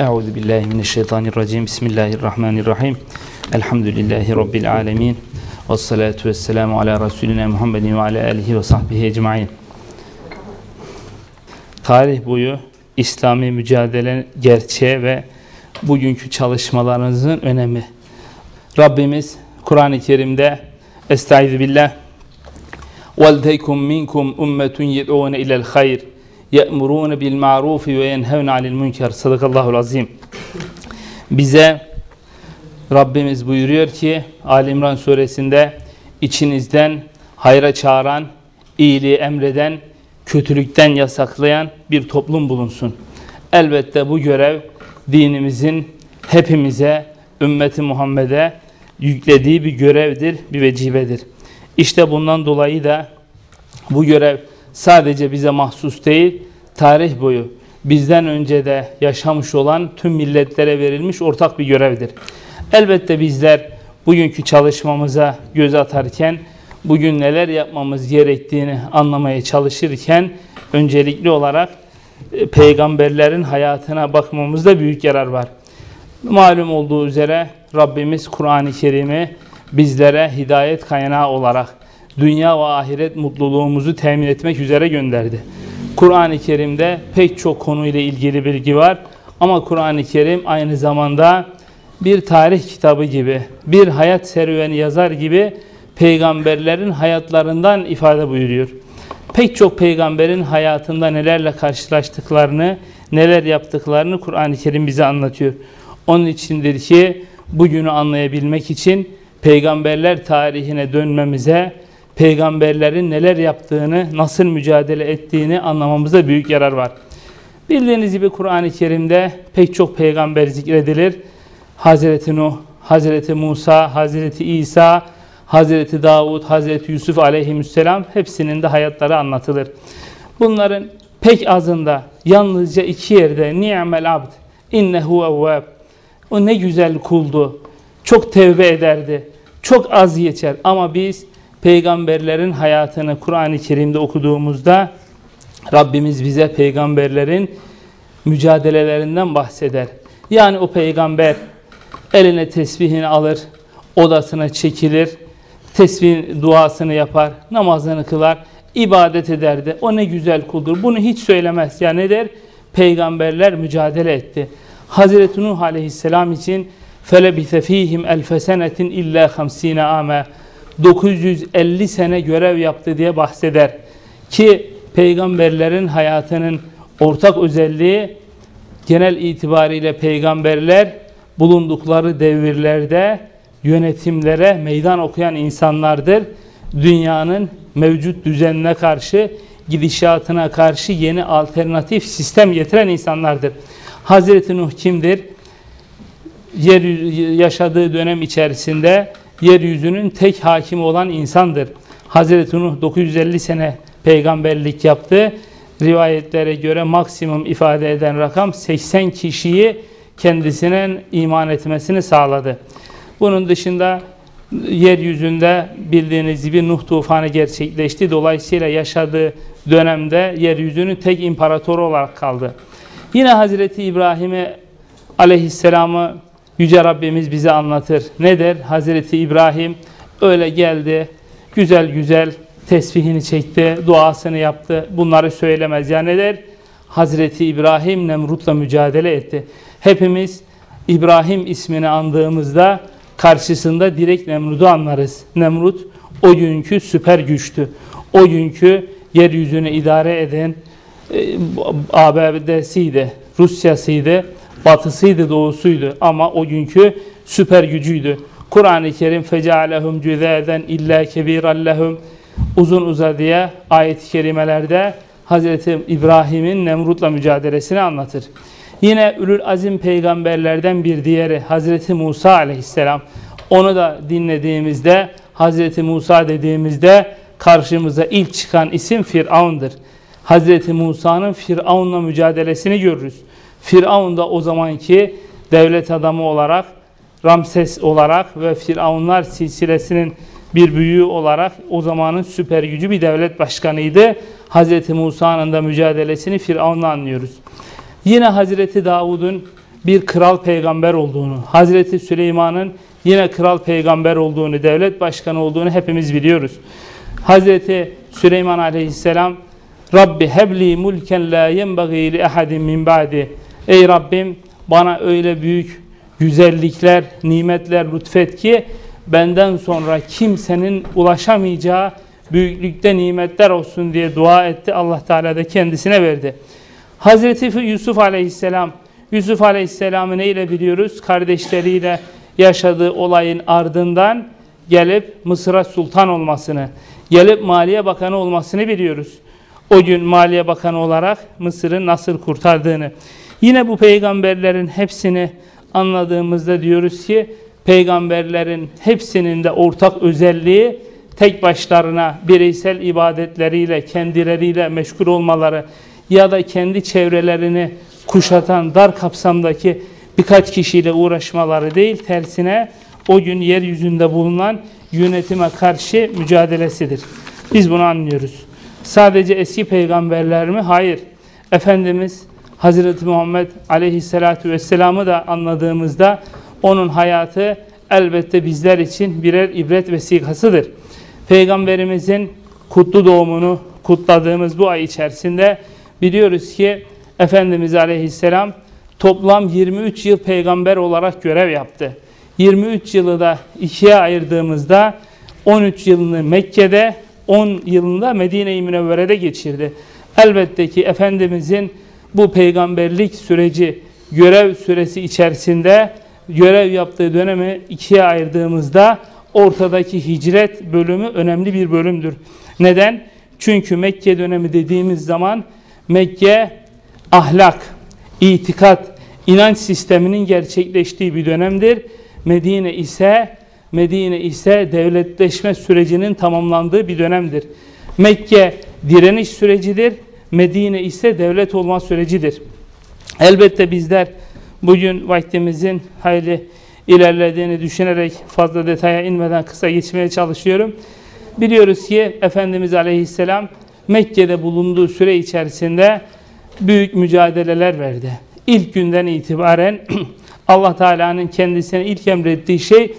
Euzu billahi mineşşeytanirracim. Bismillahirrahmanirrahim. Elhamdülillahi rabbil alamin. Ves salatu vesselamu ala resulina Muhammedin ve ala alihi ve sahbihi ecmaîn. Tarih boyu İslami mücadele gerçeğe ve bugünkü çalışmalarınızın önemi. Rabbimiz Kur'an-ı Kerim'de Estaizu billah. Velteykum minkum ummetun yed'ûne ilel hayr ye'murûne bil ma'rufi ve yenhevne anil münker. Sadakallahul azim. Bize Rabbimiz buyuruyor ki Ali İmran suresinde içinizden hayra çağıran, iyiliği emreden, kötülükten yasaklayan bir toplum bulunsun. Elbette bu görev dinimizin hepimize, ümmeti Muhammed'e yüklediği bir görevdir, bir vecibedir. İşte bundan dolayı da bu görev sadece bize mahsus değil, tarih boyu bizden önce de yaşamış olan tüm milletlere verilmiş ortak bir görevdir. Elbette bizler bugünkü çalışmamıza göz atarken, bugün neler yapmamız gerektiğini anlamaya çalışırken öncelikli olarak e, peygamberlerin hayatına bakmamızda büyük yarar var. Malum olduğu üzere Rabbimiz Kur'an-ı Kerim'i bizlere hidayet kaynağı olarak dünya ve ahiret mutluluğumuzu temin etmek üzere gönderdi. Kur'an-ı Kerim'de pek çok konuyla ilgili bilgi var ama Kur'an-ı Kerim aynı zamanda bir tarih kitabı gibi, bir hayat serüveni yazar gibi peygamberlerin hayatlarından ifade buyuruyor. Pek çok peygamberin hayatında nelerle karşılaştıklarını, neler yaptıklarını Kur'an-ı Kerim bize anlatıyor. Onun içindir ki bugünü anlayabilmek için peygamberler tarihine dönmemize, peygamberlerin neler yaptığını, nasıl mücadele ettiğini anlamamızda büyük yarar var. Bildiğiniz gibi Kur'an-ı Kerim'de pek çok peygamber zikredilir. Hazreti Nuh, Hazreti Musa, Hazreti İsa, Hazreti Davud, Hazreti Yusuf aleyhisselam hepsinin de hayatları anlatılır. Bunların pek azında yalnızca iki yerde ni'mel abd innehu evvab o ne güzel kuldu. Çok tevbe ederdi. Çok az geçer ama biz peygamberlerin hayatını Kur'an-ı Kerim'de okuduğumuzda Rabbimiz bize peygamberlerin mücadelelerinden bahseder. Yani o peygamber eline tesbihini alır, odasına çekilir, tesbih duasını yapar, namazını kılar, ibadet ederdi. O ne güzel kuldur. Bunu hiç söylemez. Ya ne der? Peygamberler mücadele etti. Hazreti Nuh aleyhisselam için فَلَبِثَ ف۪يهِمْ اَلْفَ سَنَةٍ اِلَّا خَمْس۪ينَ عَامًا 950 sene görev yaptı diye bahseder. Ki peygamberlerin hayatının ortak özelliği genel itibariyle peygamberler bulundukları devirlerde yönetimlere meydan okuyan insanlardır. Dünyanın mevcut düzenine karşı, gidişatına karşı yeni alternatif sistem getiren insanlardır. Hazreti Nuh kimdir? Yer yaşadığı dönem içerisinde yeryüzünün tek hakimi olan insandır. Hazreti Nuh 950 sene peygamberlik yaptı. Rivayetlere göre maksimum ifade eden rakam 80 kişiyi kendisine iman etmesini sağladı. Bunun dışında yeryüzünde bildiğiniz gibi Nuh tufanı gerçekleşti. Dolayısıyla yaşadığı dönemde yeryüzünün tek imparatoru olarak kaldı. Yine Hazreti İbrahim'i aleyhisselamı Yüce Rabbimiz bize anlatır. Ne der? Hazreti İbrahim öyle geldi, güzel güzel tesbihini çekti, duasını yaptı. Bunları söylemez. Yani ne der? Hazreti İbrahim Nemrut'la mücadele etti. Hepimiz İbrahim ismini andığımızda karşısında direkt Nemrut'u anlarız. Nemrut o günkü süper güçtü. O günkü yeryüzünü idare eden e, ABD'siydi, Rusya'sıydı, batısıydı, doğusuydu ama o günkü süper gücüydü. Kur'an-ı Kerim fecealehum cüzeden illa kebirallehum uzun uzadıya ayet-i kerimelerde Hazreti İbrahim'in Nemrut'la mücadelesini anlatır. Yine ülül azim peygamberlerden bir diğeri Hazreti Musa aleyhisselam. Onu da dinlediğimizde Hazreti Musa dediğimizde karşımıza ilk çıkan isim Firavun'dur. Hazreti Musa'nın Firavun'la mücadelesini görürüz. Firavun da o zamanki devlet adamı olarak Ramses olarak ve Firavunlar silsilesinin bir büyüğü olarak o zamanın süper gücü bir devlet başkanıydı. Hazreti Musa'nın da mücadelesini Firavun'la anlıyoruz. Yine Hazreti Davud'un bir kral peygamber olduğunu, Hazreti Süleyman'ın yine kral peygamber olduğunu, devlet başkanı olduğunu hepimiz biliyoruz. Hazreti Süleyman aleyhisselam Rabbi hebli mulken la yenbagî li ehadin min ba'di. Ey Rabbim bana öyle büyük güzellikler, nimetler lütfet ki benden sonra kimsenin ulaşamayacağı büyüklükte nimetler olsun diye dua etti. Allah Teala da kendisine verdi. Hazreti Yusuf Aleyhisselam Yusuf Aleyhisselam'ı neyle biliyoruz? Kardeşleriyle yaşadığı olayın ardından gelip Mısır'a sultan olmasını, gelip Maliye Bakanı olmasını biliyoruz. O gün Maliye Bakanı olarak Mısır'ı nasıl kurtardığını. Yine bu peygamberlerin hepsini anladığımızda diyoruz ki peygamberlerin hepsinin de ortak özelliği tek başlarına bireysel ibadetleriyle, kendileriyle meşgul olmaları ya da kendi çevrelerini kuşatan dar kapsamdaki birkaç kişiyle uğraşmaları değil, tersine o gün yeryüzünde bulunan yönetime karşı mücadelesidir. Biz bunu anlıyoruz. Sadece eski peygamberler mi? Hayır. Efendimiz Hazreti Muhammed aleyhissalatu vesselam'ı da anladığımızda onun hayatı elbette bizler için birer ibret vesikasıdır. Peygamberimizin kutlu doğumunu kutladığımız bu ay içerisinde biliyoruz ki Efendimiz Aleyhisselam toplam 23 yıl peygamber olarak görev yaptı. 23 yılı da ikiye ayırdığımızda 13 yılını Mekke'de 10 yılında Medine-i Münevvere'de geçirdi. Elbette ki Efendimizin bu peygamberlik süreci, görev süresi içerisinde görev yaptığı dönemi ikiye ayırdığımızda ortadaki hicret bölümü önemli bir bölümdür. Neden? Çünkü Mekke dönemi dediğimiz zaman Mekke ahlak, itikat, inanç sisteminin gerçekleştiği bir dönemdir. Medine ise Medine ise devletleşme sürecinin tamamlandığı bir dönemdir. Mekke direniş sürecidir. Medine ise devlet olma sürecidir. Elbette bizler bugün vaktimizin hayli ilerlediğini düşünerek fazla detaya inmeden kısa geçmeye çalışıyorum. Biliyoruz ki Efendimiz Aleyhisselam Mekke'de bulunduğu süre içerisinde büyük mücadeleler verdi. İlk günden itibaren Allah Teala'nın kendisine ilk emrettiği şey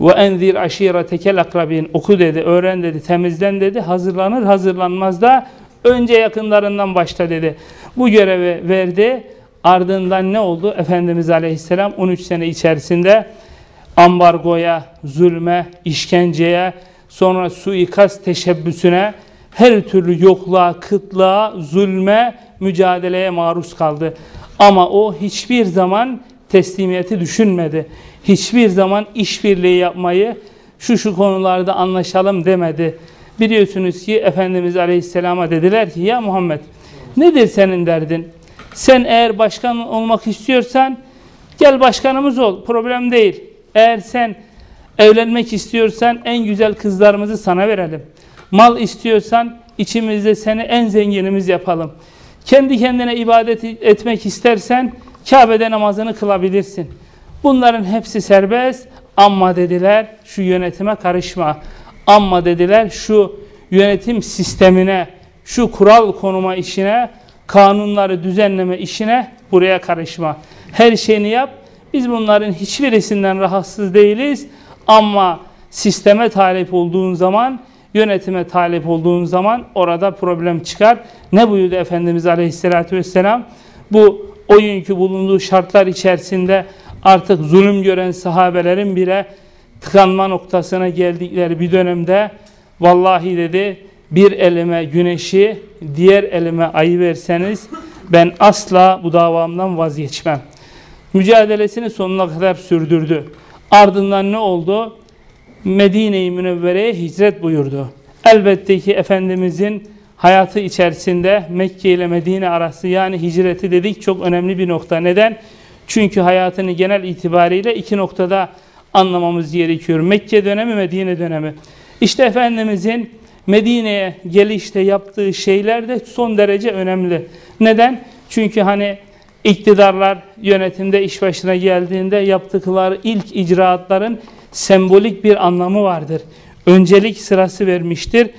ve enzir aşiretekel akrabin oku dedi, öğren dedi, temizlen dedi, hazırlanır hazırlanmaz da önce yakınlarından başla dedi. Bu görevi verdi. Ardından ne oldu? Efendimiz Aleyhisselam 13 sene içerisinde ambargoya, zulme, işkenceye, sonra suikast teşebbüsüne, her türlü yokluğa, kıtlığa, zulme, mücadeleye maruz kaldı. Ama o hiçbir zaman teslimiyeti düşünmedi. Hiçbir zaman işbirliği yapmayı şu şu konularda anlaşalım demedi. Biliyorsunuz ki Efendimiz Aleyhisselam'a dediler ki ya Muhammed nedir senin derdin? Sen eğer başkan olmak istiyorsan gel başkanımız ol. Problem değil. Eğer sen evlenmek istiyorsan en güzel kızlarımızı sana verelim. Mal istiyorsan içimizde seni en zenginimiz yapalım. Kendi kendine ibadet etmek istersen Kabe'de namazını kılabilirsin. Bunların hepsi serbest ama dediler şu yönetime karışma. Ama dediler şu yönetim sistemine, şu kural konuma işine, kanunları düzenleme işine buraya karışma. Her şeyini yap. Biz bunların hiçbirisinden rahatsız değiliz. Ama sisteme talip olduğun zaman, yönetime talip olduğun zaman orada problem çıkar. Ne buyurdu Efendimiz Aleyhisselatü Vesselam? Bu o günkü bulunduğu şartlar içerisinde artık zulüm gören sahabelerin bile tıkanma noktasına geldikleri bir dönemde vallahi dedi bir elime güneşi diğer elime ayı verseniz ben asla bu davamdan vazgeçmem. Mücadelesini sonuna kadar sürdürdü. Ardından ne oldu? Medine-i Münevvere'ye hicret buyurdu. Elbette ki Efendimizin hayatı içerisinde Mekke ile Medine arası yani hicreti dedik çok önemli bir nokta. Neden? Çünkü hayatını genel itibariyle iki noktada anlamamız gerekiyor. Mekke dönemi, Medine dönemi. İşte Efendimizin Medine'ye gelişte yaptığı şeyler de son derece önemli. Neden? Çünkü hani iktidarlar yönetimde iş başına geldiğinde yaptıkları ilk icraatların sembolik bir anlamı vardır. Öncelik sırası vermiştir.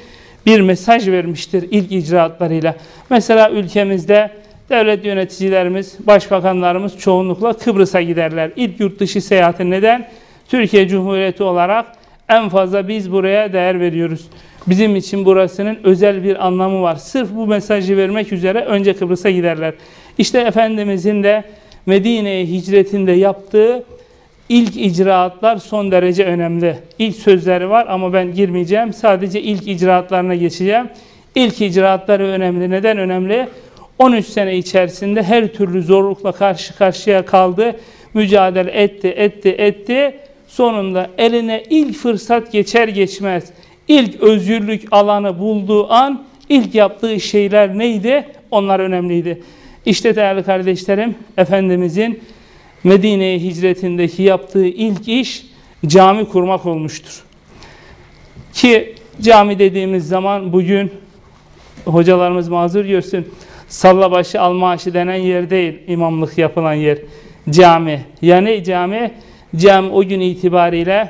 Bir mesaj vermiştir ilk icraatlarıyla. Mesela ülkemizde devlet yöneticilerimiz, başbakanlarımız çoğunlukla Kıbrıs'a giderler. İlk yurt dışı seyahati neden? Türkiye Cumhuriyeti olarak en fazla biz buraya değer veriyoruz. Bizim için burasının özel bir anlamı var. Sırf bu mesajı vermek üzere önce Kıbrıs'a giderler. İşte Efendimizin de Medine'ye hicretinde yaptığı ilk icraatlar son derece önemli. İlk sözleri var ama ben girmeyeceğim. Sadece ilk icraatlarına geçeceğim. İlk icraatları önemli. Neden önemli? 13 sene içerisinde her türlü zorlukla karşı karşıya kaldı. Mücadele etti, etti, etti. Sonunda eline ilk fırsat geçer geçmez ilk özgürlük alanı bulduğu an ilk yaptığı şeyler neydi? Onlar önemliydi. İşte değerli kardeşlerim, Efendimizin Medine'ye hicretindeki yaptığı ilk iş cami kurmak olmuştur. Ki cami dediğimiz zaman bugün hocalarımız mazur görsün. Sallabaşı Almaşı denen yer değil imamlık yapılan yer. Cami. Yani cami? Cami o gün itibariyle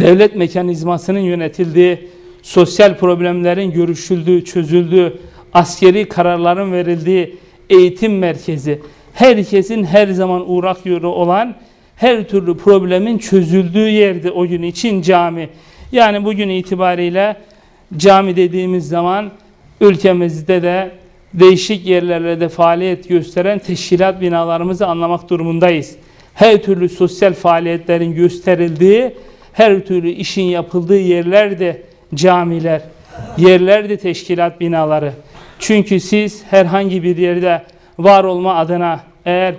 devlet mekanizmasının yönetildiği, sosyal problemlerin görüşüldüğü, çözüldüğü, askeri kararların verildiği eğitim merkezi, herkesin her zaman uğrak yolu olan her türlü problemin çözüldüğü yerdi o gün için cami. Yani bugün itibariyle cami dediğimiz zaman ülkemizde de değişik yerlerde de faaliyet gösteren teşkilat binalarımızı anlamak durumundayız. Her türlü sosyal faaliyetlerin gösterildiği her türlü işin yapıldığı yerler de camiler, yerler de teşkilat binaları. Çünkü siz herhangi bir yerde var olma adına eğer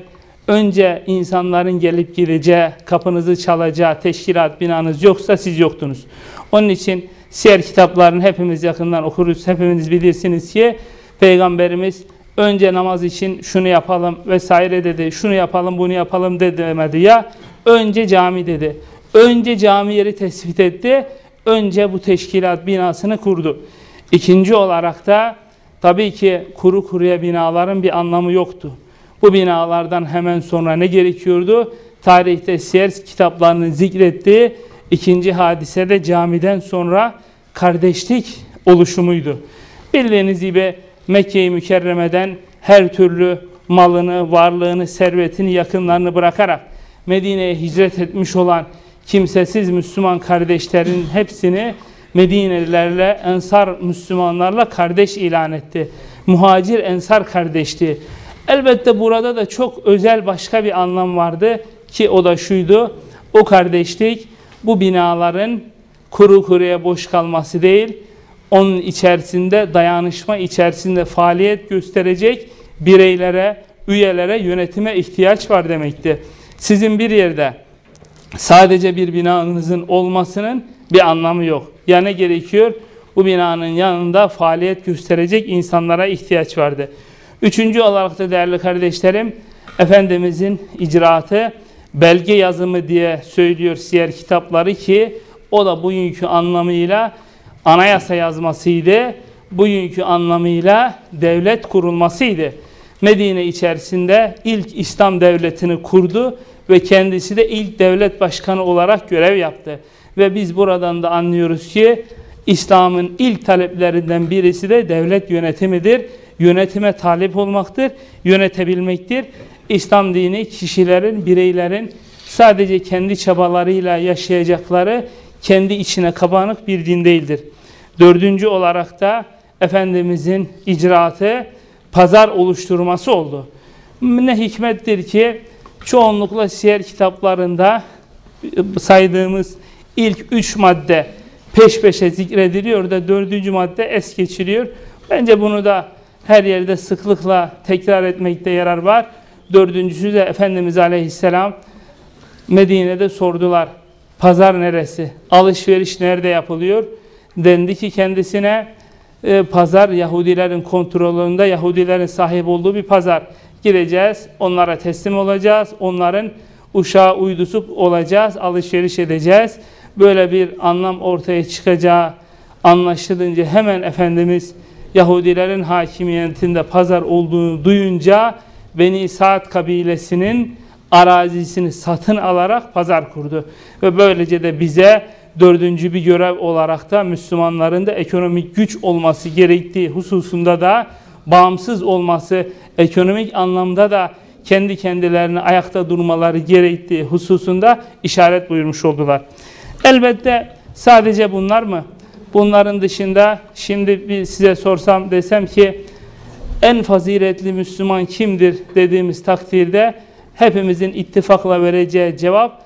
önce insanların gelip gideceği, kapınızı çalacağı teşkilat binanız yoksa siz yoktunuz. Onun için siyer kitaplarını hepimiz yakından okuruz. Hepimiz bilirsiniz ki Peygamberimiz önce namaz için şunu yapalım vesaire dedi. Şunu yapalım bunu yapalım demedi ya. Önce cami dedi. Önce cami yeri tespit etti. Önce bu teşkilat binasını kurdu. İkinci olarak da tabii ki kuru kuruya binaların bir anlamı yoktu. Bu binalardan hemen sonra ne gerekiyordu? Tarihte siyer kitaplarının zikrettiği ikinci hadise de camiden sonra kardeşlik oluşumuydu. Bildiğiniz gibi Mekke-i Mükerreme'den her türlü malını, varlığını, servetini, yakınlarını bırakarak Medine'ye hicret etmiş olan kimsesiz Müslüman kardeşlerin hepsini Medinelilerle, Ensar Müslümanlarla kardeş ilan etti. Muhacir Ensar kardeşti. Elbette burada da çok özel başka bir anlam vardı ki o da şuydu. O kardeşlik bu binaların kuru kuruya boş kalması değil, onun içerisinde dayanışma içerisinde faaliyet gösterecek bireylere, üyelere, yönetime ihtiyaç var demekti. Sizin bir yerde sadece bir binanızın olmasının bir anlamı yok. Ya ne gerekiyor? Bu binanın yanında faaliyet gösterecek insanlara ihtiyaç vardı. Üçüncü olarak da değerli kardeşlerim, Efendimizin icraatı belge yazımı diye söylüyor siyer kitapları ki o da bugünkü anlamıyla anayasa yazmasıydı. Bugünkü anlamıyla devlet kurulmasıydı. Medine içerisinde ilk İslam devletini kurdu ve kendisi de ilk devlet başkanı olarak görev yaptı. Ve biz buradan da anlıyoruz ki İslam'ın ilk taleplerinden birisi de devlet yönetimidir. Yönetime talip olmaktır, yönetebilmektir. İslam dini kişilerin, bireylerin sadece kendi çabalarıyla yaşayacakları, kendi içine kabanık bir din değildir. Dördüncü olarak da Efendimizin icraatı pazar oluşturması oldu. Ne hikmettir ki çoğunlukla siyer kitaplarında saydığımız ilk üç madde peş peşe zikrediliyor da dördüncü madde es geçiliyor. Bence bunu da her yerde sıklıkla tekrar etmekte yarar var. Dördüncüsü de Efendimiz Aleyhisselam Medine'de sordular. Pazar neresi? Alışveriş nerede yapılıyor? Dendi ki kendisine e, pazar Yahudilerin kontrolünde Yahudilerin sahip olduğu bir pazar. Gireceğiz, onlara teslim olacağız, onların uşağı uydusu olacağız, alışveriş edeceğiz. Böyle bir anlam ortaya çıkacağı anlaşılınca hemen Efendimiz Yahudilerin hakimiyetinde pazar olduğunu duyunca Beni Saat kabilesinin arazisini satın alarak pazar kurdu. Ve böylece de bize dördüncü bir görev olarak da Müslümanların da ekonomik güç olması gerektiği hususunda da bağımsız olması, ekonomik anlamda da kendi kendilerine ayakta durmaları gerektiği hususunda işaret buyurmuş oldular. Elbette sadece bunlar mı? Bunların dışında şimdi bir size sorsam desem ki en faziletli Müslüman kimdir dediğimiz takdirde hepimizin ittifakla vereceği cevap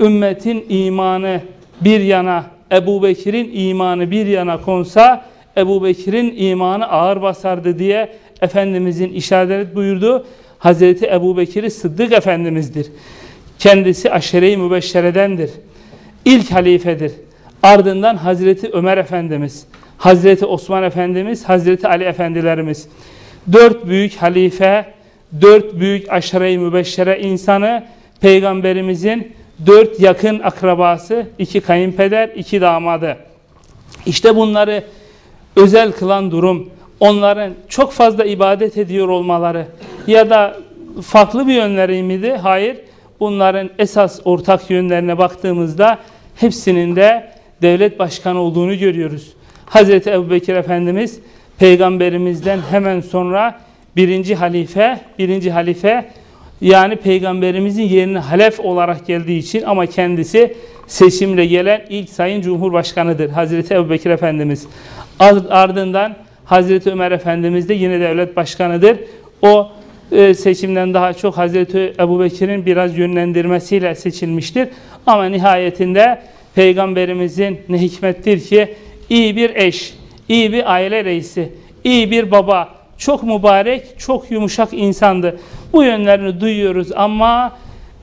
ümmetin imanı bir yana Ebu Bekir'in imanı bir yana konsa Ebu Bekir'in imanı ağır basardı diye Efendimizin işaret buyurduğu Hazreti Ebu Bekir'i Sıddık Efendimiz'dir. Kendisi aşere-i mübeşşeredendir. İlk halifedir. Ardından Hazreti Ömer Efendimiz, Hazreti Osman Efendimiz, Hazreti Ali Efendilerimiz. Dört büyük halife, dört büyük aşere-i mübeşşere insanı Peygamberimizin dört yakın akrabası, iki kayınpeder, iki damadı. İşte bunları özel kılan durum, onların çok fazla ibadet ediyor olmaları ya da farklı bir yönleri miydi? Hayır. Bunların esas ortak yönlerine baktığımızda hepsinin de devlet başkanı olduğunu görüyoruz. Hazreti Ebubekir Efendimiz peygamberimizden hemen sonra birinci halife, birinci halife yani peygamberimizin yerine halef olarak geldiği için ama kendisi seçimle gelen ilk sayın cumhurbaşkanıdır. Hazreti Ebubekir Efendimiz. Ardından Hazreti Ömer Efendimiz de yine devlet başkanıdır. O e, seçimden daha çok Hazreti Ebubekir'in biraz yönlendirmesiyle seçilmiştir. Ama nihayetinde Peygamberimizin ne hikmettir ki iyi bir eş, iyi bir aile reisi, iyi bir baba, çok mübarek, çok yumuşak insandı. Bu yönlerini duyuyoruz ama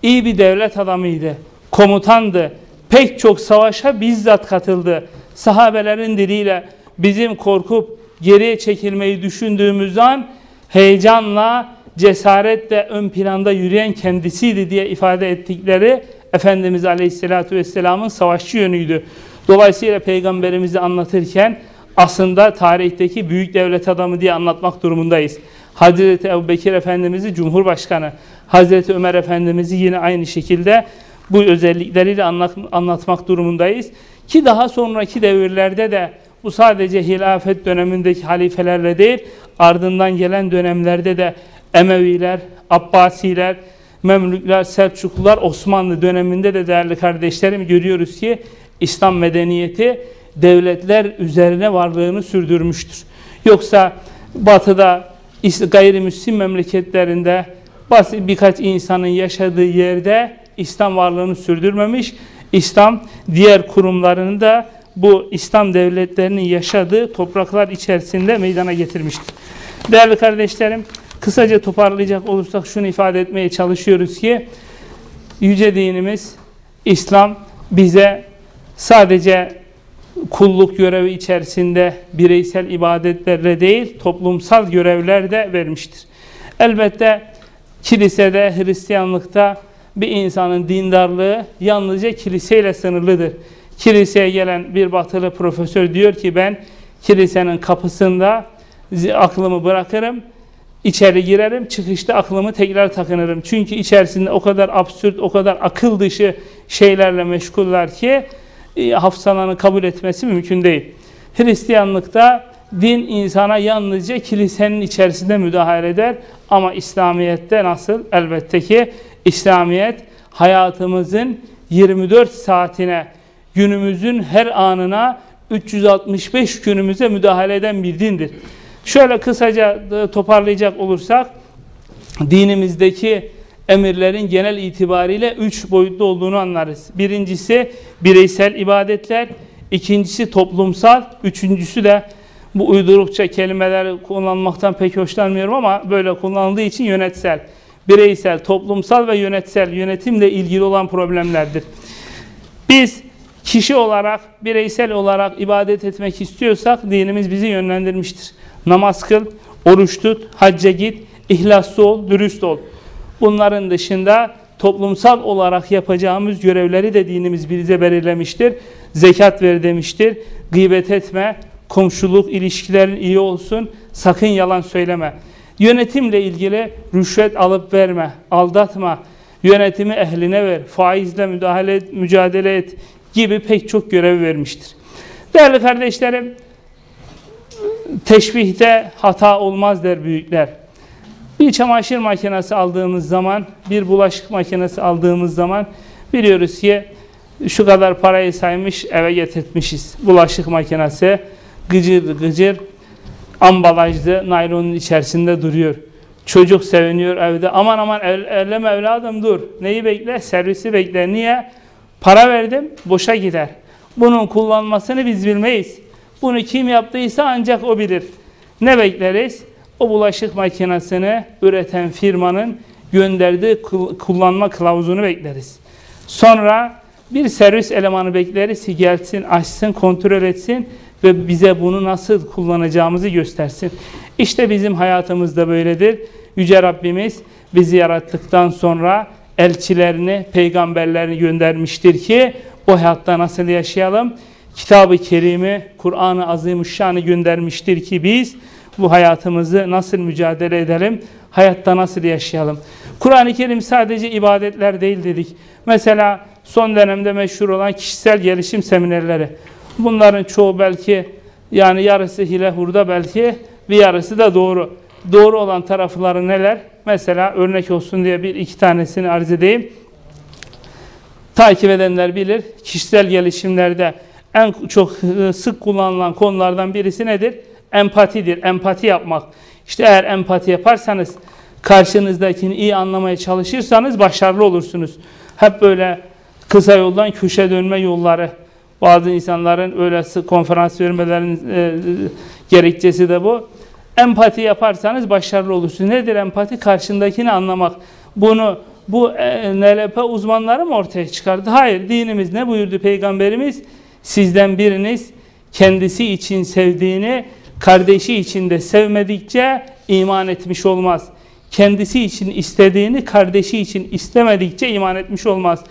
iyi bir devlet adamıydı, komutandı. Pek çok savaşa bizzat katıldı. Sahabelerin diliyle bizim korkup geriye çekilmeyi düşündüğümüz an heyecanla, cesaretle ön planda yürüyen kendisiydi diye ifade ettikleri Efendimiz Aleyhisselatü Vesselam'ın savaşçı yönüydü. Dolayısıyla peygamberimizi anlatırken aslında tarihteki büyük devlet adamı diye anlatmak durumundayız. Hazreti Ebu Bekir Efendimiz'i Cumhurbaşkanı, Hazreti Ömer Efendimiz'i yine aynı şekilde bu özellikleriyle anlat, anlatmak durumundayız. Ki daha sonraki devirlerde de bu sadece hilafet dönemindeki halifelerle değil, ardından gelen dönemlerde de Emeviler, Abbasiler, Memlükler, Selçuklular, Osmanlı döneminde de değerli kardeşlerim görüyoruz ki İslam medeniyeti devletler üzerine varlığını sürdürmüştür. Yoksa batıda gayrimüslim memleketlerinde basit birkaç insanın yaşadığı yerde İslam varlığını sürdürmemiş. İslam diğer kurumlarını da bu İslam devletlerinin yaşadığı topraklar içerisinde meydana getirmiştir. Değerli kardeşlerim, kısaca toparlayacak olursak şunu ifade etmeye çalışıyoruz ki yüce dinimiz İslam bize sadece kulluk görevi içerisinde bireysel ibadetlerle değil toplumsal görevler de vermiştir. Elbette kilisede, Hristiyanlıkta bir insanın dindarlığı yalnızca kiliseyle sınırlıdır. Kiliseye gelen bir batılı profesör diyor ki ben kilisenin kapısında aklımı bırakırım, içeri girerim, çıkışta aklımı tekrar takınırım. Çünkü içerisinde o kadar absürt, o kadar akıl dışı şeylerle meşguller ki e, kabul etmesi mümkün değil. Hristiyanlıkta din insana yalnızca kilisenin içerisinde müdahale eder ama İslamiyet'te nasıl? Elbette ki İslamiyet hayatımızın 24 saatine, günümüzün her anına 365 günümüze müdahale eden bir dindir. Şöyle kısaca toparlayacak olursak dinimizdeki emirlerin genel itibariyle üç boyutlu olduğunu anlarız. Birincisi bireysel ibadetler, ikincisi toplumsal, üçüncüsü de bu uydurukça kelimeler kullanmaktan pek hoşlanmıyorum ama böyle kullanıldığı için yönetsel. Bireysel, toplumsal ve yönetsel, yönetimle ilgili olan problemlerdir. Biz kişi olarak, bireysel olarak ibadet etmek istiyorsak dinimiz bizi yönlendirmiştir. Namaz kıl, oruç tut, hacca git, ihlaslı ol, dürüst ol. Bunların dışında toplumsal olarak yapacağımız görevleri de dinimiz bize belirlemiştir. Zekat ver demiştir. Gıybet etme, komşuluk ilişkilerin iyi olsun, sakın yalan söyleme. Yönetimle ilgili rüşvet alıp verme, aldatma, yönetimi ehline ver, faizle müdahale et, mücadele et gibi pek çok görev vermiştir. Değerli kardeşlerim, Teşbihte hata olmaz der büyükler. Bir çamaşır makinesi aldığımız zaman, bir bulaşık makinesi aldığımız zaman biliyoruz ki şu kadar parayı saymış eve getirtmişiz. Bulaşık makinesi gıcır gıcır ambalajlı naylonun içerisinde duruyor. Çocuk seviniyor evde. Aman aman elleme evladım dur. Neyi bekle? Servisi bekle. Niye? Para verdim boşa gider. Bunun kullanmasını biz bilmeyiz. Bunu kim yaptıysa ancak o bilir. Ne bekleriz? O bulaşık makinesini üreten firmanın gönderdiği kullanma kılavuzunu bekleriz. Sonra bir servis elemanı bekleriz ki gelsin, açsın, kontrol etsin ve bize bunu nasıl kullanacağımızı göstersin. İşte bizim hayatımızda böyledir. Yüce Rabbimiz bizi yarattıktan sonra elçilerini, peygamberlerini göndermiştir ki o hayatta nasıl yaşayalım? Kitab-ı Kerim'i, Kur'an-ı Azimüşşan'ı göndermiştir ki biz bu hayatımızı nasıl mücadele edelim? Hayatta nasıl yaşayalım? Kur'an-ı Kerim sadece ibadetler değil dedik. Mesela son dönemde meşhur olan kişisel gelişim seminerleri. Bunların çoğu belki yani yarısı hile hurda belki bir yarısı da doğru. Doğru olan tarafları neler? Mesela örnek olsun diye bir iki tanesini arz edeyim. Takip edenler bilir. Kişisel gelişimlerde en çok sık kullanılan konulardan birisi nedir? Empatidir. Empati yapmak. İşte eğer empati yaparsanız karşınızdakini iyi anlamaya çalışırsanız başarılı olursunuz. Hep böyle kısa yoldan köşe dönme yolları. Bazı insanların öyle konferans vermelerinin e, gerekçesi de bu. Empati yaparsanız başarılı olursunuz. Nedir empati? Karşındakini anlamak. Bunu bu e, NLP uzmanları mı ortaya çıkardı? Hayır. Dinimiz ne buyurdu Peygamberimiz? Sizden biriniz kendisi için sevdiğini kardeşi için de sevmedikçe iman etmiş olmaz. Kendisi için istediğini kardeşi için istemedikçe iman etmiş olmaz.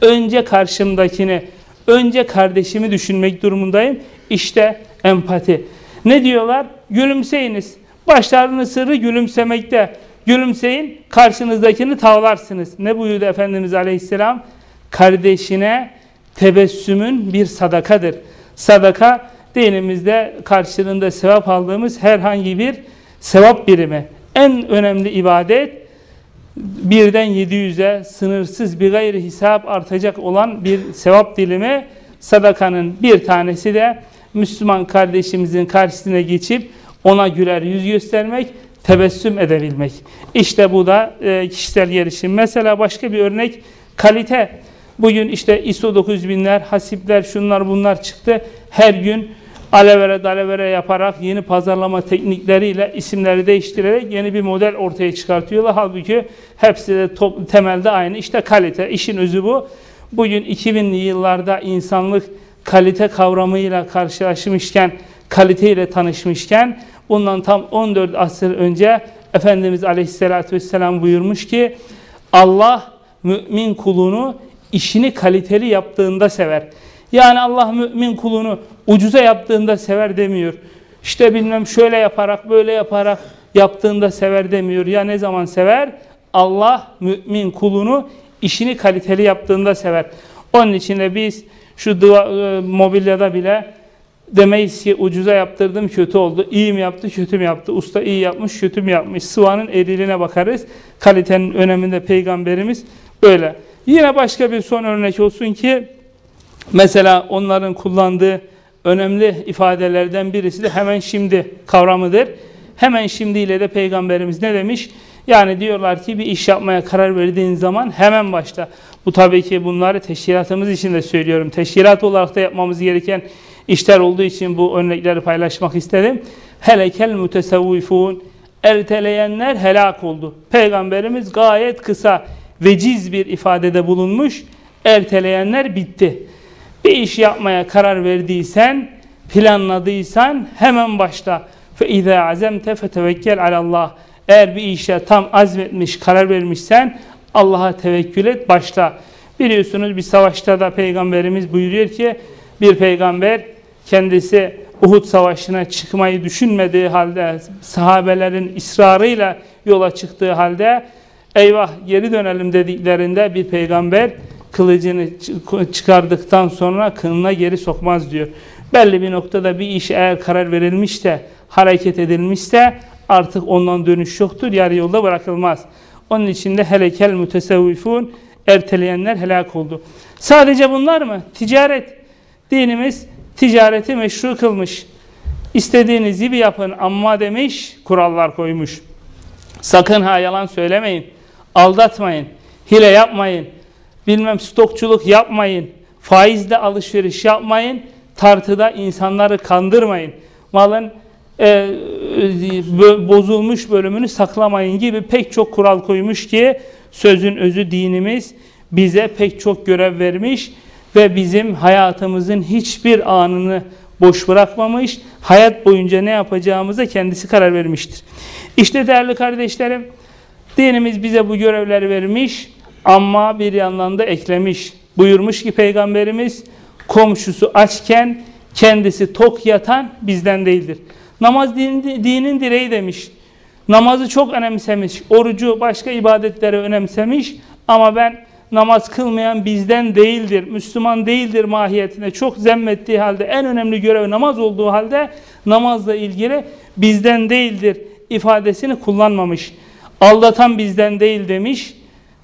Önce karşımdakini, önce kardeşimi düşünmek durumundayım. İşte empati. Ne diyorlar? Gülümseyiniz. Başlarının sırrı gülümsemekte. Gülümseyin, karşınızdakini tavlarsınız. Ne buyurdu Efendimiz Aleyhisselam? Kardeşine tebessümün bir sadakadır. Sadaka dinimizde karşılığında sevap aldığımız herhangi bir sevap birimi. En önemli ibadet birden 700'e sınırsız bir gayri hesap artacak olan bir sevap dilimi sadakanın bir tanesi de Müslüman kardeşimizin karşısına geçip ona güler yüz göstermek, tebessüm edebilmek. İşte bu da e, kişisel gelişim. Mesela başka bir örnek kalite. Bugün işte ISO 9000'ler, hasipler, şunlar bunlar çıktı. Her gün alevere dalevere yaparak yeni pazarlama teknikleriyle isimleri değiştirerek yeni bir model ortaya çıkartıyorlar. Halbuki hepsi de top, temelde aynı. İşte kalite, işin özü bu. Bugün 2000'li yıllarda insanlık kalite kavramıyla karşılaşmışken, kaliteyle tanışmışken bundan tam 14 asır önce Efendimiz Aleyhisselatü Vesselam buyurmuş ki Allah mümin kulunu işini kaliteli yaptığında sever. Yani Allah mümin kulunu ucuza yaptığında sever demiyor. İşte bilmem şöyle yaparak böyle yaparak yaptığında sever demiyor. Ya ne zaman sever? Allah mümin kulunu işini kaliteli yaptığında sever. Onun için de biz şu dua, e, mobilyada bile demeyiz ki ucuza yaptırdım kötü oldu. İyi mi yaptı kötü mü yaptı? Usta iyi yapmış kötü mü yapmış? Sıvanın eriliğine bakarız. Kalitenin öneminde peygamberimiz böyle. Yine başka bir son örnek olsun ki mesela onların kullandığı önemli ifadelerden birisi de hemen şimdi kavramıdır. Hemen şimdi ile de peygamberimiz ne demiş? Yani diyorlar ki bir iş yapmaya karar verdiğin zaman hemen başla. Bu tabii ki bunları teşkilatımız için de söylüyorum. Teşkilat olarak da yapmamız gereken işler olduğu için bu örnekleri paylaşmak istedim. Helekel mütesevvifun erteleyenler helak oldu. Peygamberimiz gayet kısa veciz bir ifadede bulunmuş. Erteleyenler bitti. Bir iş yapmaya karar verdiysen, planladıysan hemen başla. Fe izâ azemte fetevekkel alallah. Eğer bir işe tam azmetmiş, karar vermişsen Allah'a tevekkül et, başla. Biliyorsunuz bir savaşta da Peygamberimiz buyuruyor ki bir peygamber kendisi Uhud Savaşı'na çıkmayı düşünmediği halde sahabelerin ısrarıyla yola çıktığı halde eyvah geri dönelim dediklerinde bir peygamber kılıcını çıkardıktan sonra kınına geri sokmaz diyor. Belli bir noktada bir iş eğer karar verilmişse hareket edilmişse artık ondan dönüş yoktur. Yarı yolda bırakılmaz. Onun için de helekel mütesevvifun erteleyenler helak oldu. Sadece bunlar mı? Ticaret. Dinimiz ticareti meşru kılmış. İstediğiniz gibi yapın amma demiş, kurallar koymuş. Sakın ha yalan söylemeyin, aldatmayın, hile yapmayın, bilmem stokçuluk yapmayın, faizle alışveriş yapmayın, tartıda insanları kandırmayın. Malın e, bozulmuş bölümünü saklamayın gibi pek çok kural koymuş ki sözün özü dinimiz bize pek çok görev vermiş ve bizim hayatımızın hiçbir anını boş bırakmamış. Hayat boyunca ne yapacağımıza kendisi karar vermiştir. İşte değerli kardeşlerim, dinimiz bize bu görevleri vermiş ama bir yandan da eklemiş. Buyurmuş ki Peygamberimiz komşusu açken kendisi tok yatan bizden değildir. Namaz dinin, direği demiş. Namazı çok önemsemiş. Orucu başka ibadetleri önemsemiş. Ama ben namaz kılmayan bizden değildir, Müslüman değildir mahiyetine çok zemmettiği halde en önemli görev namaz olduğu halde namazla ilgili bizden değildir ifadesini kullanmamış. Aldatan bizden değil demiş.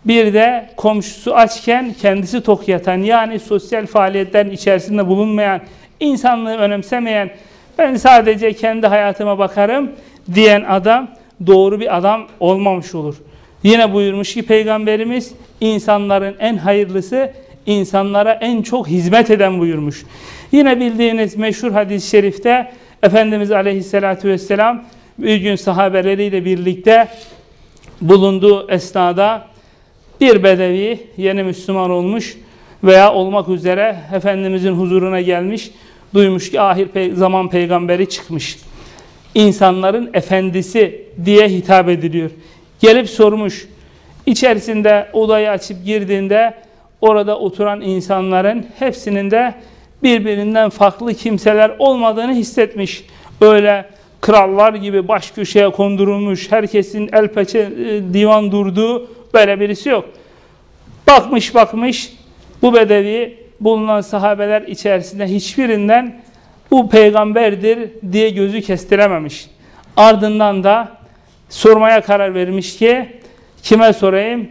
Bir de komşusu açken kendisi tok yatan yani sosyal faaliyetlerin içerisinde bulunmayan, insanlığı önemsemeyen, ben sadece kendi hayatıma bakarım diyen adam doğru bir adam olmamış olur. Yine buyurmuş ki Peygamberimiz insanların en hayırlısı insanlara en çok hizmet eden buyurmuş. Yine bildiğiniz meşhur hadis-i şerifte Efendimiz Aleyhisselatü Vesselam bir gün sahabeleriyle birlikte bulunduğu esnada bir bedevi yeni Müslüman olmuş veya olmak üzere Efendimizin huzuruna gelmiş duymuş ki ahir zaman peygamberi çıkmış. İnsanların efendisi diye hitap ediliyor. Gelip sormuş. İçerisinde odayı açıp girdiğinde orada oturan insanların hepsinin de birbirinden farklı kimseler olmadığını hissetmiş. Öyle krallar gibi baş köşeye kondurulmuş, herkesin el peçe e, divan durduğu böyle birisi yok. Bakmış bakmış bu bedevi bulunan sahabeler içerisinde hiçbirinden bu peygamberdir diye gözü kestirememiş. Ardından da sormaya karar vermiş ki kime sorayım?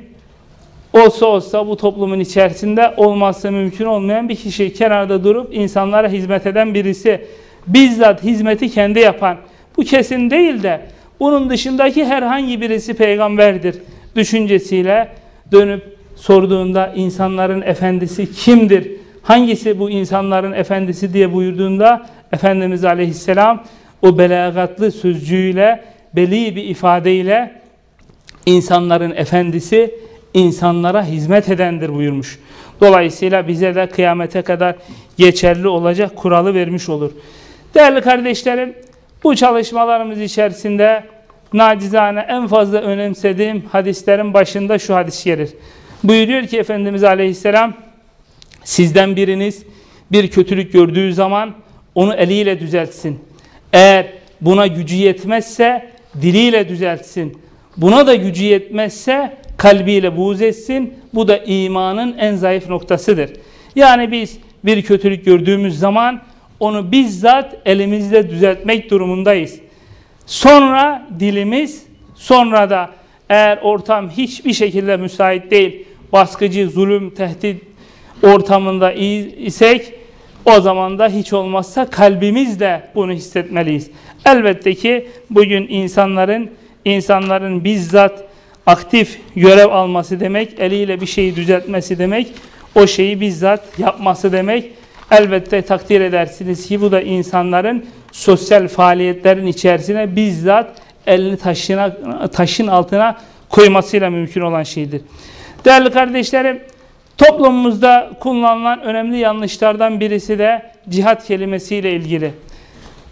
Olsa olsa bu toplumun içerisinde olmazsa mümkün olmayan bir kişi kenarda durup insanlara hizmet eden birisi. Bizzat hizmeti kendi yapan. Bu kesin değil de bunun dışındaki herhangi birisi peygamberdir düşüncesiyle dönüp sorduğunda insanların efendisi kimdir? Hangisi bu insanların efendisi diye buyurduğunda Efendimiz Aleyhisselam o belagatlı sözcüğüyle, beli bir ifadeyle insanların efendisi insanlara hizmet edendir buyurmuş. Dolayısıyla bize de kıyamete kadar geçerli olacak kuralı vermiş olur. Değerli kardeşlerim, bu çalışmalarımız içerisinde nacizane en fazla önemsediğim hadislerin başında şu hadis gelir. Buyuruyor ki Efendimiz Aleyhisselam sizden biriniz bir kötülük gördüğü zaman onu eliyle düzeltsin. Eğer buna gücü yetmezse diliyle düzeltsin. Buna da gücü yetmezse kalbiyle buğz etsin. Bu da imanın en zayıf noktasıdır. Yani biz bir kötülük gördüğümüz zaman onu bizzat elimizle düzeltmek durumundayız. Sonra dilimiz, sonra da eğer ortam hiçbir şekilde müsait değil, baskıcı, zulüm, tehdit ortamında isek o zaman da hiç olmazsa kalbimizle bunu hissetmeliyiz. Elbette ki bugün insanların insanların bizzat aktif görev alması demek, eliyle bir şeyi düzeltmesi demek, o şeyi bizzat yapması demek. Elbette takdir edersiniz ki bu da insanların sosyal faaliyetlerin içerisine bizzat elini taşına, taşın altına koymasıyla mümkün olan şeydir. Değerli kardeşlerim, toplumumuzda kullanılan önemli yanlışlardan birisi de cihat kelimesiyle ilgili.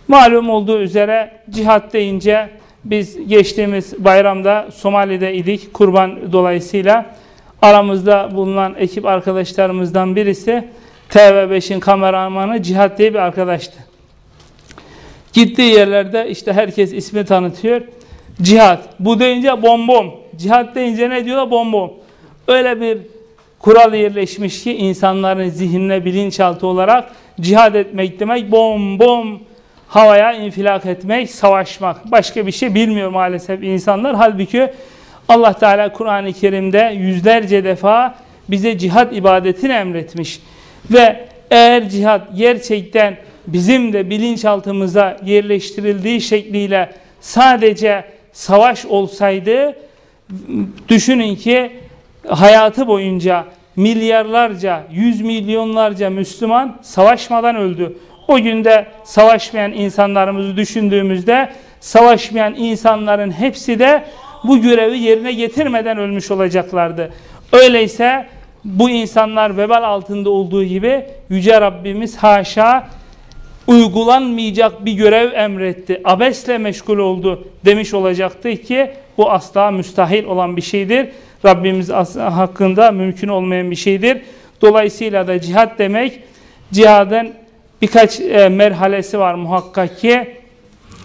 Malum olduğu üzere cihat deyince biz geçtiğimiz bayramda Somali'de idik kurban dolayısıyla. Aramızda bulunan ekip arkadaşlarımızdan birisi TV5'in kameramanı Cihat diye bir arkadaştı. Gittiği yerlerde işte herkes ismi tanıtıyor. Cihat. Bu deyince bom bom. Cihat deyince ne diyorlar? Bom bom. Öyle bir kural yerleşmiş ki insanların zihnine bilinçaltı olarak cihad etmek demek bom bom havaya infilak etmek, savaşmak. Başka bir şey bilmiyor maalesef insanlar. Halbuki Allah Teala Kur'an-ı Kerim'de yüzlerce defa bize cihat ibadetini emretmiş. Ve eğer cihat gerçekten bizim de bilinçaltımıza yerleştirildiği şekliyle sadece savaş olsaydı düşünün ki hayatı boyunca milyarlarca, yüz milyonlarca Müslüman savaşmadan öldü. O günde savaşmayan insanlarımızı düşündüğümüzde savaşmayan insanların hepsi de bu görevi yerine getirmeden ölmüş olacaklardı. Öyleyse bu insanlar vebal altında olduğu gibi Yüce Rabbimiz haşa uygulanmayacak bir görev emretti. Abesle meşgul oldu demiş olacaktı ki bu asla müstahil olan bir şeydir. Rabbimiz hakkında mümkün olmayan bir şeydir. Dolayısıyla da cihat demek cihadın birkaç e, merhalesi var muhakkak ki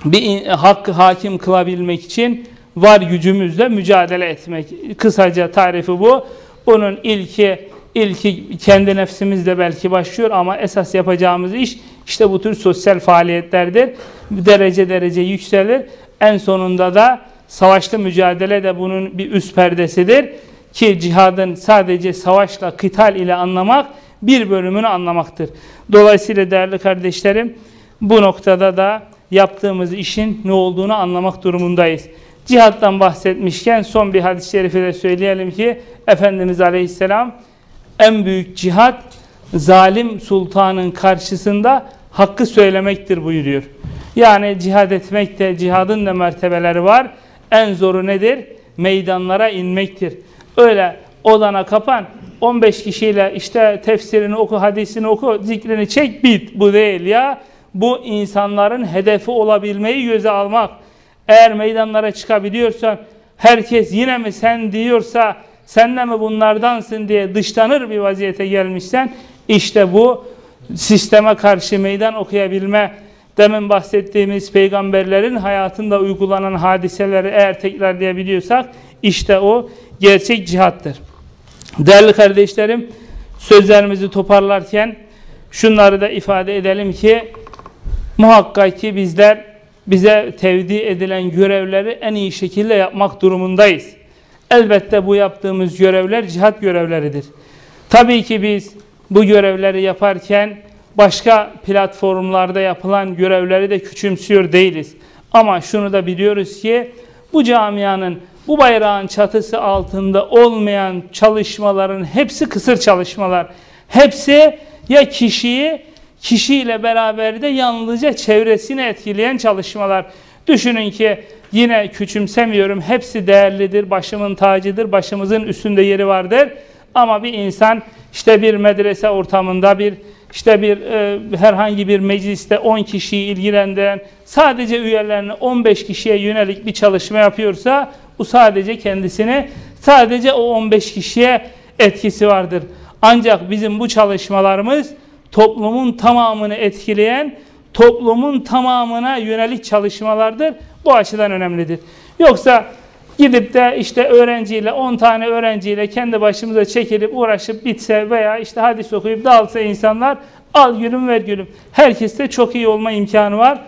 bir hakkı hakim kılabilmek için var gücümüzle mücadele etmek. Kısaca tarifi bu. Bunun ilki ilki kendi nefsimizle belki başlıyor ama esas yapacağımız iş işte bu tür sosyal faaliyetlerdir. Derece derece yükselir. En sonunda da savaşlı mücadele de bunun bir üst perdesidir. Ki cihadın sadece savaşla, kıtal ile anlamak bir bölümünü anlamaktır. Dolayısıyla değerli kardeşlerim bu noktada da yaptığımız işin ne olduğunu anlamak durumundayız. Cihattan bahsetmişken son bir hadis-i şerifi de söyleyelim ki Efendimiz Aleyhisselam en büyük cihat zalim sultanın karşısında hakkı söylemektir buyuruyor. Yani cihad etmek de cihadın da mertebeleri var. En zoru nedir? Meydanlara inmektir. Öyle odana kapan 15 kişiyle işte tefsirini oku, hadisini oku, zikrini çek bit. Bu değil ya. Bu insanların hedefi olabilmeyi göze almak. Eğer meydanlara çıkabiliyorsan herkes yine mi sen diyorsa sen de mi bunlardansın diye dışlanır bir vaziyete gelmişsen işte bu sisteme karşı meydan okuyabilme demin bahsettiğimiz peygamberlerin hayatında uygulanan hadiseleri eğer tekrarlayabiliyorsak işte o gerçek cihattır. Değerli kardeşlerim sözlerimizi toparlarken şunları da ifade edelim ki muhakkak ki bizler bize tevdi edilen görevleri en iyi şekilde yapmak durumundayız. Elbette bu yaptığımız görevler cihat görevleridir. Tabii ki biz bu görevleri yaparken başka platformlarda yapılan görevleri de küçümsüyor değiliz. Ama şunu da biliyoruz ki bu camianın bu bayrağın çatısı altında olmayan çalışmaların hepsi kısır çalışmalar. Hepsi ya kişiyi kişiyle beraber de yalnızca çevresini etkileyen çalışmalar. Düşünün ki yine küçümsemiyorum hepsi değerlidir, başımın tacıdır, başımızın üstünde yeri vardır. Ama bir insan işte bir medrese ortamında bir işte bir e, herhangi bir mecliste 10 kişiyi ilgilendiren sadece üyelerine 15 kişiye yönelik bir çalışma yapıyorsa bu sadece kendisine sadece o 15 kişiye etkisi vardır. Ancak bizim bu çalışmalarımız toplumun tamamını etkileyen toplumun tamamına yönelik çalışmalardır. Bu açıdan önemlidir. Yoksa gidip de işte öğrenciyle 10 tane öğrenciyle kendi başımıza çekilip uğraşıp bitse veya işte hadis okuyup dağılsa insanlar al gülüm ver gülüm. Herkeste çok iyi olma imkanı var.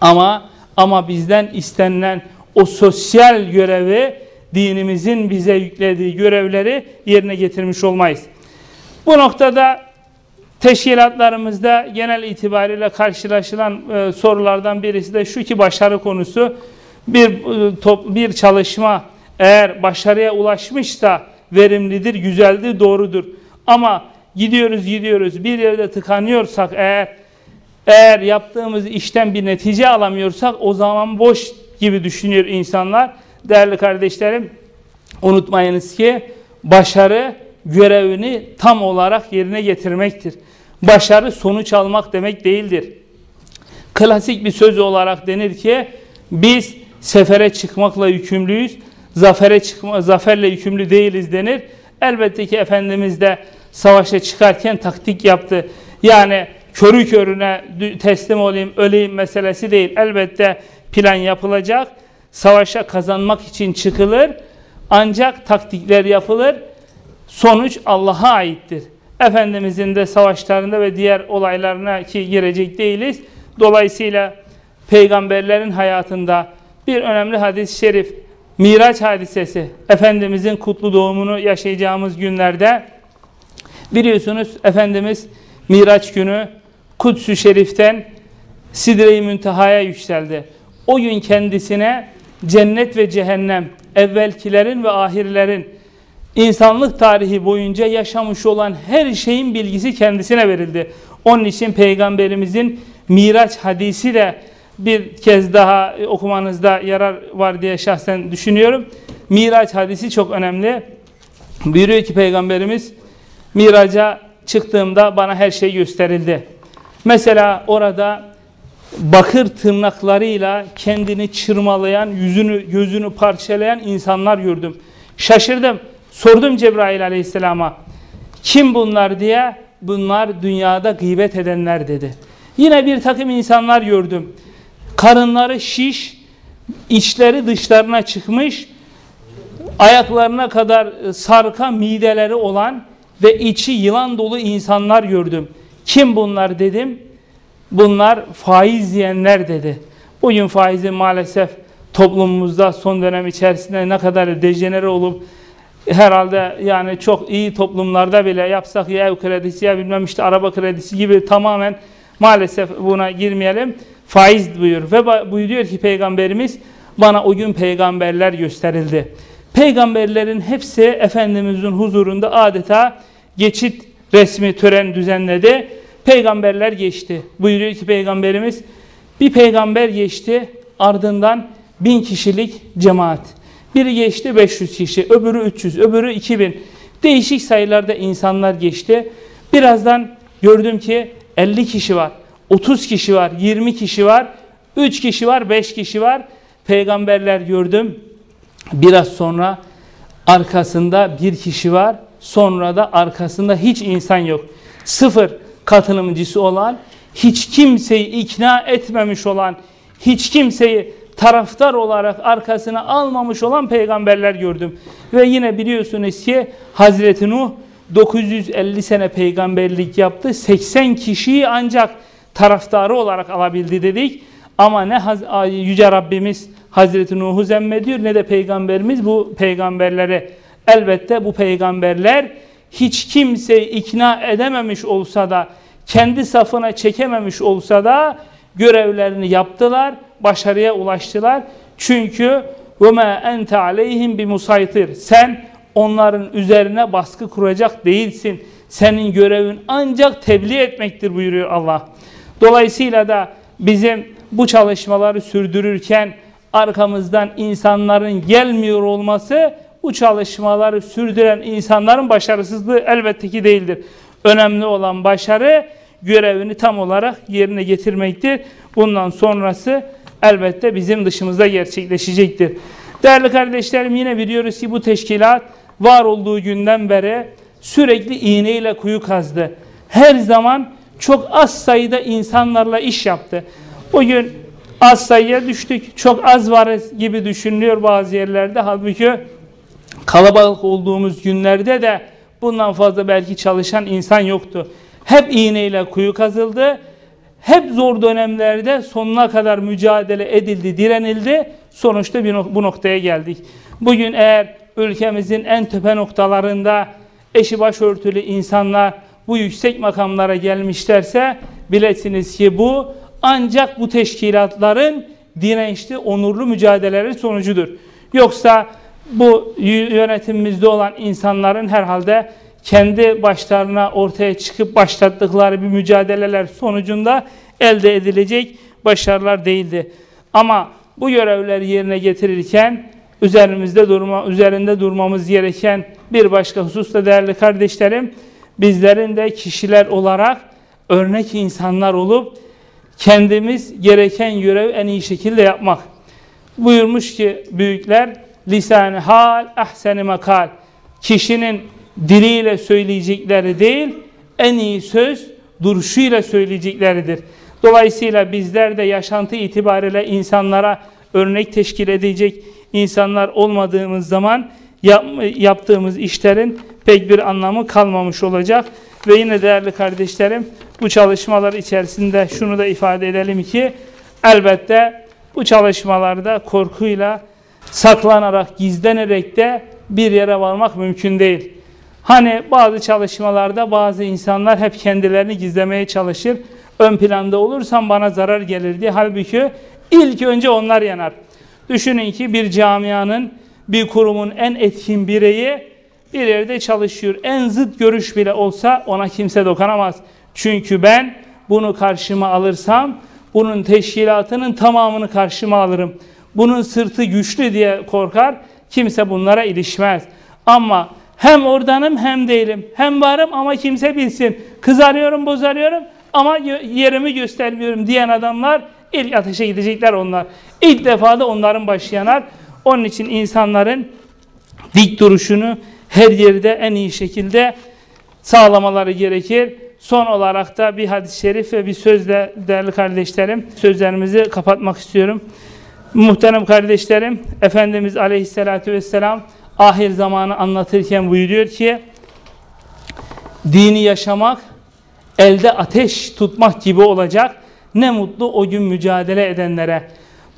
Ama ama bizden istenilen o sosyal görevi dinimizin bize yüklediği görevleri yerine getirmiş olmayız. Bu noktada teşkilatlarımızda genel itibariyle karşılaşılan e, sorulardan birisi de şu ki başarı konusu bir e, top, bir çalışma eğer başarıya ulaşmışsa verimlidir, güzeldir, doğrudur. Ama gidiyoruz gidiyoruz bir yerde tıkanıyorsak eğer eğer yaptığımız işten bir netice alamıyorsak o zaman boş gibi düşünüyor insanlar. Değerli kardeşlerim unutmayınız ki başarı görevini tam olarak yerine getirmektir. Başarı sonuç almak demek değildir. Klasik bir söz olarak denir ki biz sefere çıkmakla yükümlüyüz, zafere çıkma, zaferle yükümlü değiliz denir. Elbette ki Efendimiz de savaşa çıkarken taktik yaptı. Yani körü körüne teslim olayım, öleyim meselesi değil. Elbette plan yapılacak. Savaşa kazanmak için çıkılır. Ancak taktikler yapılır. Sonuç Allah'a aittir. Efendimizin de savaşlarında ve diğer olaylarına ki girecek değiliz. Dolayısıyla peygamberlerin hayatında bir önemli hadis-i şerif Miraç hadisesi Efendimizin kutlu doğumunu yaşayacağımız günlerde biliyorsunuz Efendimiz Miraç günü Kuds-ü Şerif'ten Sidre-i Münteha'ya yükseldi. O gün kendisine cennet ve cehennem evvelkilerin ve ahirlerin insanlık tarihi boyunca yaşamış olan her şeyin bilgisi kendisine verildi. Onun için Peygamberimizin Miraç hadisi de bir kez daha okumanızda yarar var diye şahsen düşünüyorum. Miraç hadisi çok önemli. Buyuruyor ki Peygamberimiz Miraç'a çıktığımda bana her şey gösterildi. Mesela orada bakır tırnaklarıyla kendini çırmalayan, yüzünü, gözünü parçalayan insanlar gördüm. Şaşırdım. Sordum Cebrail aleyhisselama. Kim bunlar diye? Bunlar dünyada gıybet edenler dedi. Yine bir takım insanlar gördüm. Karınları şiş, içleri dışlarına çıkmış, ayaklarına kadar sarka mideleri olan ve içi yılan dolu insanlar gördüm. Kim bunlar dedim. Bunlar faiz yiyenler dedi. Bugün faizin maalesef toplumumuzda son dönem içerisinde ne kadar dejenere olup herhalde yani çok iyi toplumlarda bile yapsak ya ev kredisi ya bilmem işte araba kredisi gibi tamamen maalesef buna girmeyelim. Faiz buyur ve buyuruyor ki peygamberimiz bana o gün peygamberler gösterildi. Peygamberlerin hepsi Efendimizin huzurunda adeta geçit resmi tören düzenledi. Peygamberler geçti. Buyuruyor ki peygamberimiz bir peygamber geçti ardından bin kişilik cemaat. Biri geçti 500 kişi, öbürü 300, öbürü 2000. Değişik sayılarda insanlar geçti. Birazdan gördüm ki 50 kişi var, 30 kişi var, 20 kişi var, 3 kişi var, 5 kişi var. Peygamberler gördüm. Biraz sonra arkasında bir kişi var. Sonra da arkasında hiç insan yok. Sıfır katılımcısı olan, hiç kimseyi ikna etmemiş olan, hiç kimseyi taraftar olarak arkasına almamış olan peygamberler gördüm. Ve yine biliyorsunuz ki Hazreti Nuh 950 sene peygamberlik yaptı. 80 kişiyi ancak taraftarı olarak alabildi dedik. Ama ne Yüce Rabbimiz Hazreti Nuh'u zemmediyor ne de peygamberimiz bu peygamberleri. Elbette bu peygamberler hiç kimseyi ikna edememiş olsa da kendi safına çekememiş olsa da görevlerini yaptılar, başarıya ulaştılar. Çünkü وَمَا اَنْتَ عَلَيْهِمْ بِمُسَيْطِرٍ Sen onların üzerine baskı kuracak değilsin. Senin görevin ancak tebliğ etmektir buyuruyor Allah. Dolayısıyla da bizim bu çalışmaları sürdürürken arkamızdan insanların gelmiyor olması bu çalışmaları sürdüren insanların başarısızlığı elbette ki değildir. Önemli olan başarı görevini tam olarak yerine getirmektir. Bundan sonrası elbette bizim dışımızda gerçekleşecektir. Değerli kardeşlerim yine biliyoruz ki bu teşkilat var olduğu günden beri sürekli iğneyle kuyu kazdı. Her zaman çok az sayıda insanlarla iş yaptı. Bugün az sayıya düştük. Çok az varız gibi düşünülüyor bazı yerlerde. Halbuki kalabalık olduğumuz günlerde de bundan fazla belki çalışan insan yoktu. Hep iğneyle kuyu kazıldı. Hep zor dönemlerde sonuna kadar mücadele edildi, direnildi. Sonuçta bir bu noktaya geldik. Bugün eğer ülkemizin en tepe noktalarında eşi başörtülü insanlar bu yüksek makamlara gelmişlerse bilesiniz ki bu ancak bu teşkilatların dirençli, onurlu mücadeleleri sonucudur. Yoksa bu yönetimimizde olan insanların herhalde kendi başlarına ortaya çıkıp başlattıkları bir mücadeleler sonucunda elde edilecek başarılar değildi. Ama bu görevleri yerine getirirken üzerimizde durma, üzerinde durmamız gereken bir başka husus da değerli kardeşlerim, bizlerin de kişiler olarak örnek insanlar olup kendimiz gereken görevi en iyi şekilde yapmak. Buyurmuş ki büyükler lisan hal ahseni makal. Kişinin diliyle söyleyecekleri değil, en iyi söz duruşuyla söyleyecekleridir. Dolayısıyla bizler de yaşantı itibariyle insanlara örnek teşkil edecek insanlar olmadığımız zaman yap, yaptığımız işlerin pek bir anlamı kalmamış olacak. Ve yine değerli kardeşlerim bu çalışmalar içerisinde şunu da ifade edelim ki elbette bu çalışmalarda korkuyla saklanarak, gizlenerek de bir yere varmak mümkün değil. Hani bazı çalışmalarda bazı insanlar hep kendilerini gizlemeye çalışır. Ön planda olursam bana zarar gelir diye. Halbuki ilk önce onlar yanar. Düşünün ki bir camianın, bir kurumun en etkin bireyi bir yerde çalışıyor. En zıt görüş bile olsa ona kimse dokunamaz. Çünkü ben bunu karşıma alırsam bunun teşkilatının tamamını karşıma alırım. Bunun sırtı güçlü diye korkar. Kimse bunlara ilişmez. Ama hem oradanım hem değilim. Hem varım ama kimse bilsin. Kızarıyorum, bozarıyorum ama yerimi göstermiyorum diyen adamlar ilk ateşe gidecekler onlar. İlk defa da onların başı yanar. Onun için insanların dik duruşunu her yerde en iyi şekilde sağlamaları gerekir. Son olarak da bir hadis-i şerif ve bir sözle değerli kardeşlerim sözlerimizi kapatmak istiyorum. Muhterem kardeşlerim Efendimiz Aleyhisselatü Vesselam ahir zamanı anlatırken buyuruyor ki dini yaşamak elde ateş tutmak gibi olacak. Ne mutlu o gün mücadele edenlere.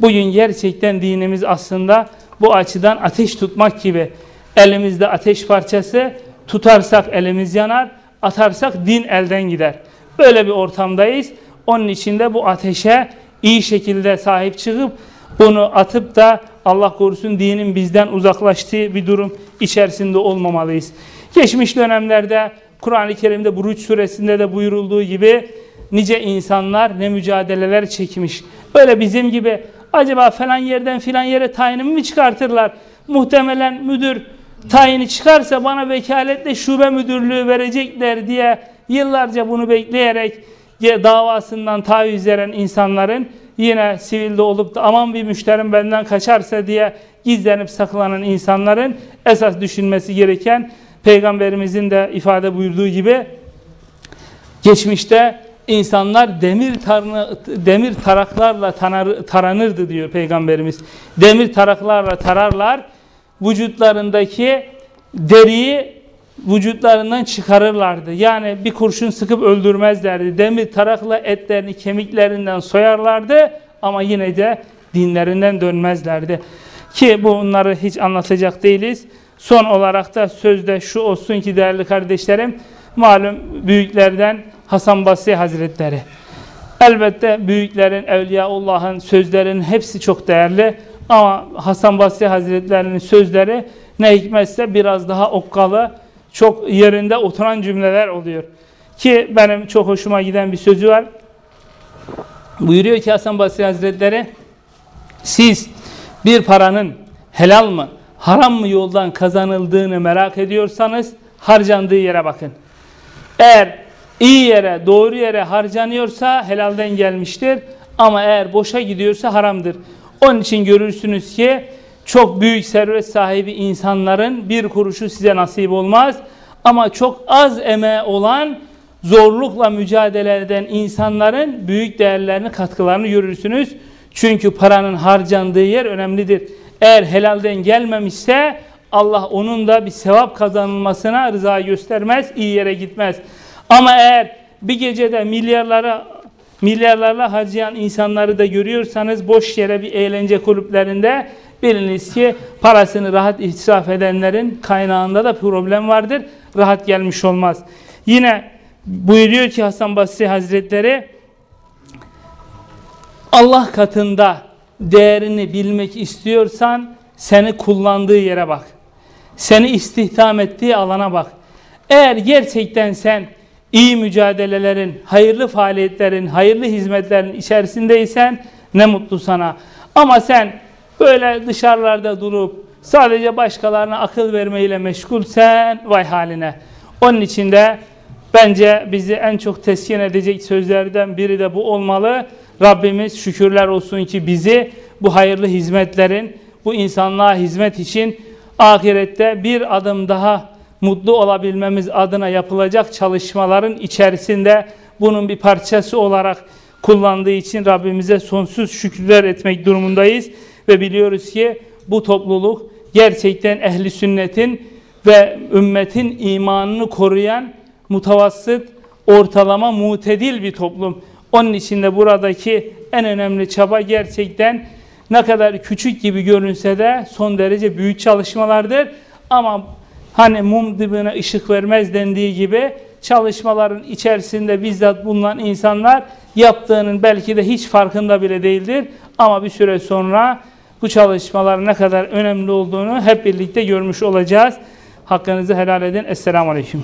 Bugün gerçekten dinimiz aslında bu açıdan ateş tutmak gibi. Elimizde ateş parçası tutarsak elimiz yanar, atarsak din elden gider. Böyle bir ortamdayız. Onun için de bu ateşe iyi şekilde sahip çıkıp bunu atıp da Allah korusun dinin bizden uzaklaştığı bir durum içerisinde olmamalıyız. Geçmiş dönemlerde Kur'an-ı Kerim'de Buruç suresinde de buyurulduğu gibi nice insanlar ne mücadeleler çekmiş. Böyle bizim gibi acaba falan yerden filan yere tayinimi mi çıkartırlar? Muhtemelen müdür tayini çıkarsa bana vekaletle şube müdürlüğü verecekler diye yıllarca bunu bekleyerek davasından taviz veren insanların yine sivilde olup da aman bir müşterim benden kaçarsa diye gizlenip saklanan insanların esas düşünmesi gereken Peygamberimizin de ifade buyurduğu gibi geçmişte insanlar demir tarını, demir taraklarla tanar, taranırdı diyor Peygamberimiz. Demir taraklarla tararlar. Vücutlarındaki deriyi vücutlarından çıkarırlardı. Yani bir kurşun sıkıp öldürmezlerdi. Demir tarakla etlerini kemiklerinden soyarlardı ama yine de dinlerinden dönmezlerdi. Ki bunları hiç anlatacak değiliz. Son olarak da sözde şu olsun ki değerli kardeşlerim, malum büyüklerden Hasan Basri Hazretleri. Elbette büyüklerin, Evliyaullah'ın sözlerinin hepsi çok değerli. Ama Hasan Basri Hazretleri'nin sözleri ne hikmetse biraz daha okkalı, çok yerinde oturan cümleler oluyor. Ki benim çok hoşuma giden bir sözü var. Buyuruyor ki Hasan Basri Hazretleri, siz bir paranın helal mı, haram mı yoldan kazanıldığını merak ediyorsanız harcandığı yere bakın. Eğer iyi yere, doğru yere harcanıyorsa helalden gelmiştir. Ama eğer boşa gidiyorsa haramdır. Onun için görürsünüz ki çok büyük servet sahibi insanların bir kuruşu size nasip olmaz. Ama çok az emeği olan zorlukla mücadele eden insanların büyük değerlerini, katkılarını görürsünüz. Çünkü paranın harcandığı yer önemlidir. Eğer helalden gelmemişse Allah onun da bir sevap kazanılmasına rıza göstermez, iyi yere gitmez. Ama eğer bir gecede milyarlara milyarlarla harcayan insanları da görüyorsanız boş yere bir eğlence kulüplerinde biliniz ki parasını rahat israf edenlerin kaynağında da problem vardır. Rahat gelmiş olmaz. Yine buyuruyor ki Hasan Basri Hazretleri Allah katında değerini bilmek istiyorsan seni kullandığı yere bak. Seni istihdam ettiği alana bak. Eğer gerçekten sen iyi mücadelelerin, hayırlı faaliyetlerin, hayırlı hizmetlerin içerisindeysen ne mutlu sana. Ama sen böyle dışarılarda durup sadece başkalarına akıl vermeyle meşgulsen vay haline. Onun için de bence bizi en çok teskin edecek sözlerden biri de bu olmalı. Rabbimiz şükürler olsun ki bizi bu hayırlı hizmetlerin, bu insanlığa hizmet için ahirette bir adım daha mutlu olabilmemiz adına yapılacak çalışmaların içerisinde bunun bir parçası olarak kullandığı için Rabbimize sonsuz şükürler etmek durumundayız. Ve biliyoruz ki bu topluluk gerçekten ehli sünnetin ve ümmetin imanını koruyan mutavasıt, ortalama, mutedil bir toplum. Onun için de buradaki en önemli çaba gerçekten ne kadar küçük gibi görünse de son derece büyük çalışmalardır. Ama hani mum dibine ışık vermez dendiği gibi çalışmaların içerisinde bizzat bulunan insanlar yaptığının belki de hiç farkında bile değildir. Ama bir süre sonra bu çalışmaların ne kadar önemli olduğunu hep birlikte görmüş olacağız. Hakkınızı helal edin. Esselamu Aleyküm.